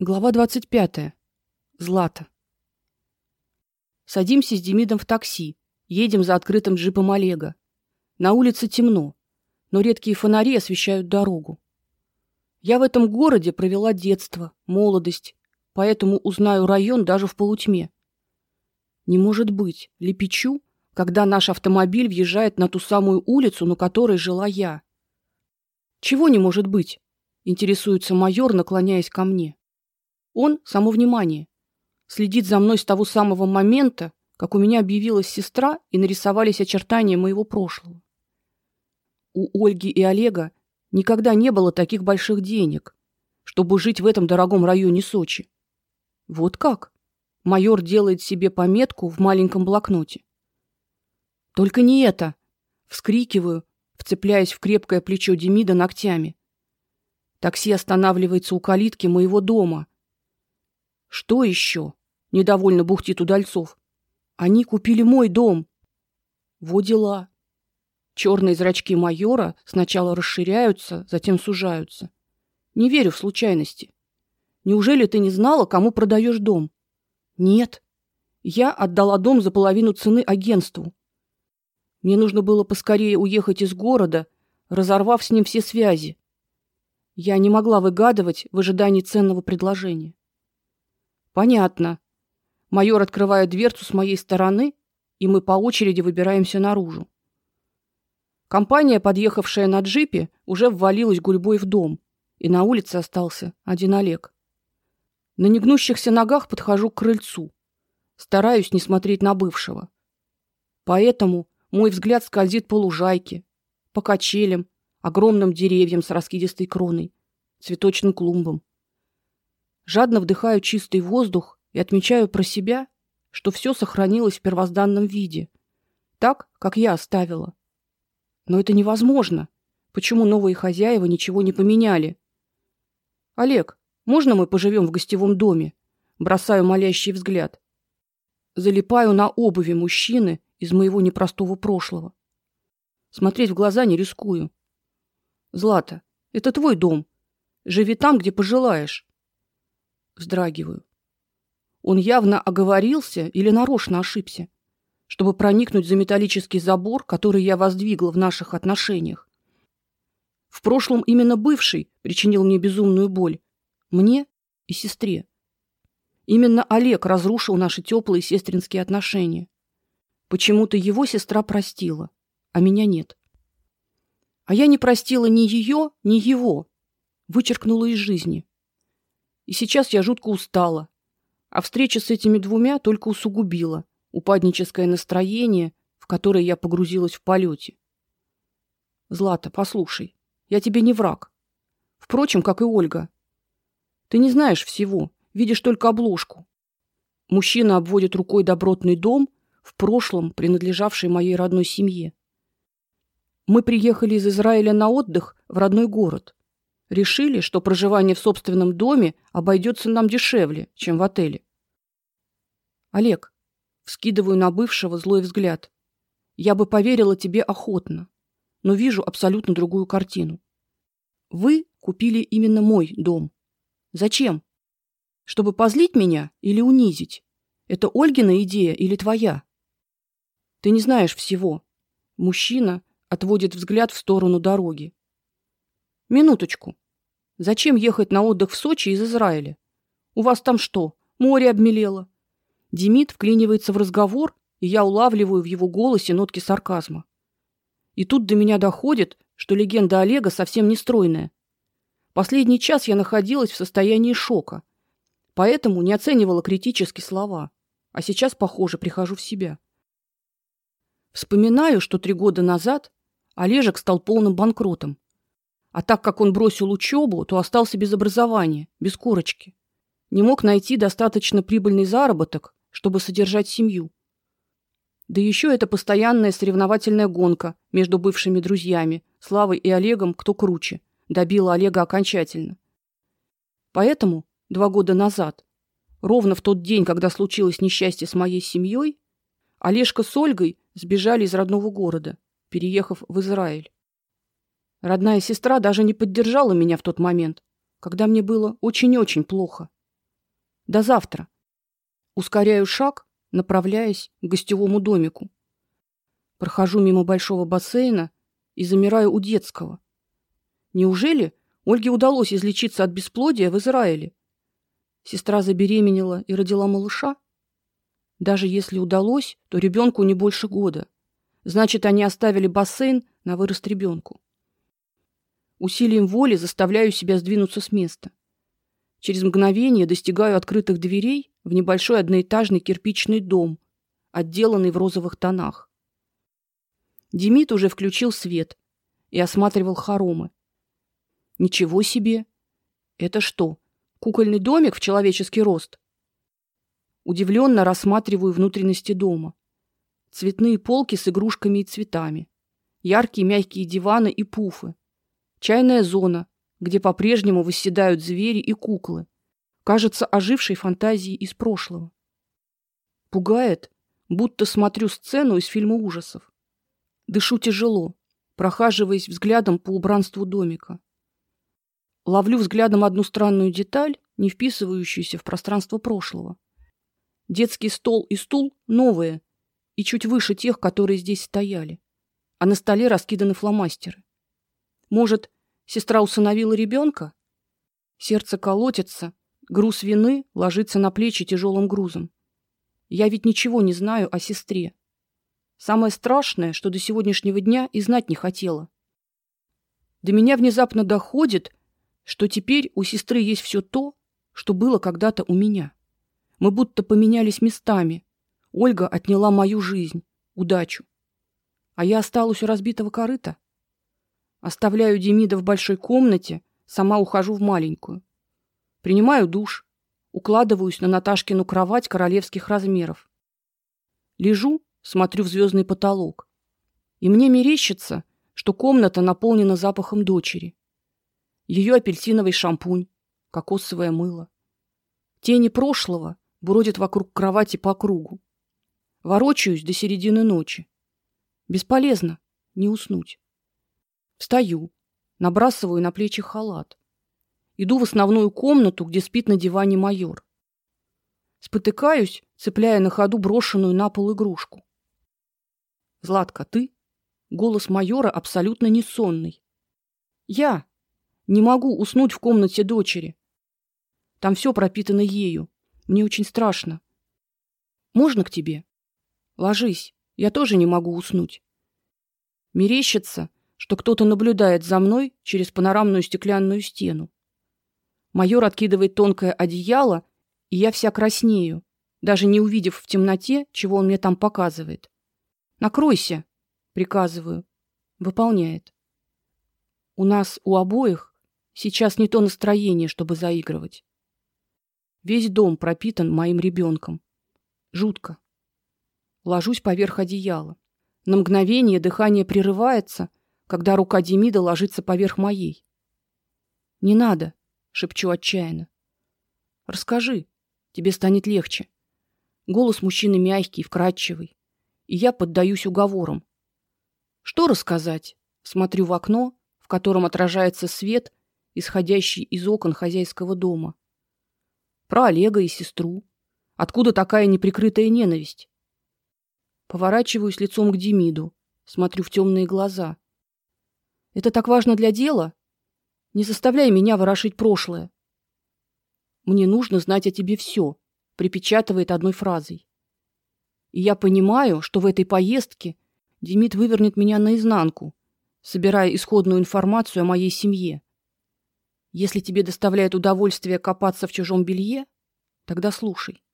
Глава 25. Злата. Садимся с Демидом в такси. Едем за открытым джипом Олега. На улице темно, но редкие фонари освещают дорогу. Я в этом городе провела детство, молодость, поэтому узнаю район даже в полутьме. Не может быть, лепечу, когда наш автомобиль въезжает на ту самую улицу, на которой жила я. Чего не может быть? интересуется майор, наклоняясь ко мне. Он само внимание. Следит за мной с того самого момента, как у меня объявилась сестра и нарисовались очертания моего прошлого. У Ольги и Олега никогда не было таких больших денег, чтобы жить в этом дорогом районе Сочи. Вот как? Майор делает себе пометку в маленьком блокноте. Только не это, вскрикиваю, вцепляясь в крепкое плечо Демида ногтями. Такси останавливается у калитки моего дома, что еще? недовольно бухтит Удальцов. Они купили мой дом. Во дела. Черные зрачки майора сначала расширяются, затем сужаются. Не верю в случайности. Неужели ты не знала, кому продаешь дом? Нет. Я отдала дом за половину цены агентству. Мне нужно было поскорее уехать из города, разорвав с ним все связи. Я не могла выгадывать в ожидании ценного предложения. Понятно. Майор открывает дверцу с моей стороны, и мы по очереди выбираемся наружу. Компания, подъехавшая на джипе, уже ввалилась гурьбой в дом, и на улице остался один Олег. На негнущихся ногах подхожу к крыльцу, стараюсь не смотреть на бывшего. Поэтому мой взгляд скользит по лужайке, по качелям, огромным деревьям с раскидистой кроной, цветочным клумбам. Жадно вдыхаю чистый воздух и отмечаю про себя, что все сохранилось в первозданном виде, так, как я оставила. Но это невозможно. Почему новые хозяева ничего не поменяли? Олег, можно мы поживем в гостевом доме? Бросаю молящий взгляд. Залипаю на обуви мужчины из моего непростого прошлого. Смотреть в глаза не рискую. Злата, это твой дом. Живи там, где пожелаешь вздрагиваю. Он явно оговорился или нарочно ошибся, чтобы проникнуть за металлический забор, который я воздвигла в наших отношениях. В прошлом именно бывший причинил мне безумную боль, мне и сестре. Именно Олег разрушил наши теплые сестринские отношения. Почему-то его сестра простила, а меня нет. А я не простила ни ее, ни его, вычеркнула из жизни. И сейчас я жутко устала. А встреча с этими двумя только усугубила упадническое настроение, в которое я погрузилась в полете. Злата, послушай, я тебе не враг. Впрочем, как и Ольга. Ты не знаешь всего, видишь только обложку. Мужчина обводит рукой добротный дом, в прошлом принадлежавший моей родной семье. Мы приехали из Израиля на отдых в родной город. Решили, что проживание в собственном доме обойдется нам дешевле, чем в отеле. Олег, вскидываю на бывшего злой взгляд. Я бы поверила тебе охотно, но вижу абсолютно другую картину. Вы купили именно мой дом. Зачем? Чтобы позлить меня или унизить? Это Ольгина идея или твоя? Ты не знаешь всего. Мужчина отводит взгляд в сторону дороги. Минуточку. Зачем ехать на отдых в Сочи из Израиля? У вас там что, море обмелело? Демид вклинивается в разговор, и я улавливаю в его голосе нотки сарказма. И тут до меня доходит, что легенда Олега совсем не стройная. Последний час я находилась в состоянии шока, поэтому не оценивала критически слова, а сейчас, похоже, прихожу в себя. Вспоминаю, что три года назад Олежек стал полным банкротом. А так как он бросил учебу, то остался без образования, без корочки. Не мог найти достаточно прибыльный заработок, чтобы содержать семью. Да еще это постоянная соревновательная гонка между бывшими друзьями, Славой и Олегом, кто круче, добила Олега окончательно. Поэтому два года назад, ровно в тот день, когда случилось несчастье с моей семьей, Олежка с Ольгой сбежали из родного города, переехав в Израиль. Родная сестра даже не поддержала меня в тот момент, когда мне было очень-очень плохо. До завтра. Ускоряю шаг, направляясь к гостевому домику. Прохожу мимо большого бассейна и замираю у детского. Неужели Ольге удалось излечиться от бесплодия в Израиле? Сестра забеременела и родила малыша. Даже если удалось, то ребенку не больше года. Значит, они оставили бассейн на вырост ребенку. Усилием воли заставляю себя сдвинуться с места. Через мгновение достигаю открытых дверей в небольшой одноэтажный кирпичный дом, отделанный в розовых тонах. Демид уже включил свет и осматривал хоромы. Ничего себе. Это что, кукольный домик в человеческий рост? Удивленно рассматриваю внутренности дома. Цветные полки с игрушками и цветами, яркие мягкие диваны и пуфы, чайная зона, где по-прежнему восседают звери и куклы, кажется ожившей фантазией из прошлого. Пугает, будто смотрю сцену из фильма ужасов. Дышу тяжело, прохаживаясь взглядом по убранству домика. Ловлю взглядом одну странную деталь, не вписывающуюся в пространство прошлого. Детский стол и стул новые и чуть выше тех, которые здесь стояли. А на столе раскиданы фломастеры. Может, сестра усыновила ребенка? Сердце колотится, груз вины ложится на плечи тяжелым грузом. Я ведь ничего не знаю о сестре. Самое страшное, что до сегодняшнего дня и знать не хотела. До меня внезапно доходит, что теперь у сестры есть все то, что было когда-то у меня. Мы будто поменялись местами. Ольга отняла мою жизнь, удачу. А я осталась у разбитого корыта. Оставляю Демида в большой комнате, сама ухожу в маленькую. Принимаю душ, укладываюсь на Наташкину кровать королевских размеров. Лежу, смотрю в звездный потолок. И мне мерещится, что комната наполнена запахом дочери. Ее апельсиновый шампунь, кокосовое мыло. Тени прошлого бродят вокруг кровати по кругу. Ворочаюсь до середины ночи. Бесполезно, не уснуть. Встаю, набрасываю на плечи халат. Иду в основную комнату, где спит на диване майор. Спотыкаюсь, цепляя на ходу брошенную на пол игрушку. Златка, ты? Голос майора абсолютно не сонный. Я не могу уснуть в комнате дочери. Там все пропитано ею. Мне очень страшно. Можно к тебе? Ложись. Я тоже не могу уснуть. Мерещится, что кто-то наблюдает за мной через панорамную стеклянную стену. Майор откидывает тонкое одеяло, и я вся краснею, даже не увидев в темноте, чего он мне там показывает. Накройся, приказываю. Выполняет. У нас у обоих сейчас не то настроение, чтобы заигрывать. Весь дом пропитан моим ребенком. Жутко. Ложусь поверх одеяла. На мгновение дыхание прерывается, когда рука Демида ложится поверх моей. Не надо, шепчу отчаянно. Расскажи, тебе станет легче. Голос мужчины мягкий, вкрадчивый, и я поддаюсь уговорам. Что рассказать? Смотрю в окно, в котором отражается свет, исходящий из окон хозяйского дома. Про Олега и сестру. Откуда такая неприкрытая ненависть? Поворачиваюсь лицом к Демиду, смотрю в темные глаза. Это так важно для дела? Не заставляй меня ворошить прошлое. Мне нужно знать о тебе все, припечатывает одной фразой. И я понимаю, что в этой поездке Демид вывернет меня наизнанку, собирая исходную информацию о моей семье. Если тебе доставляет удовольствие копаться в чужом белье, тогда слушай.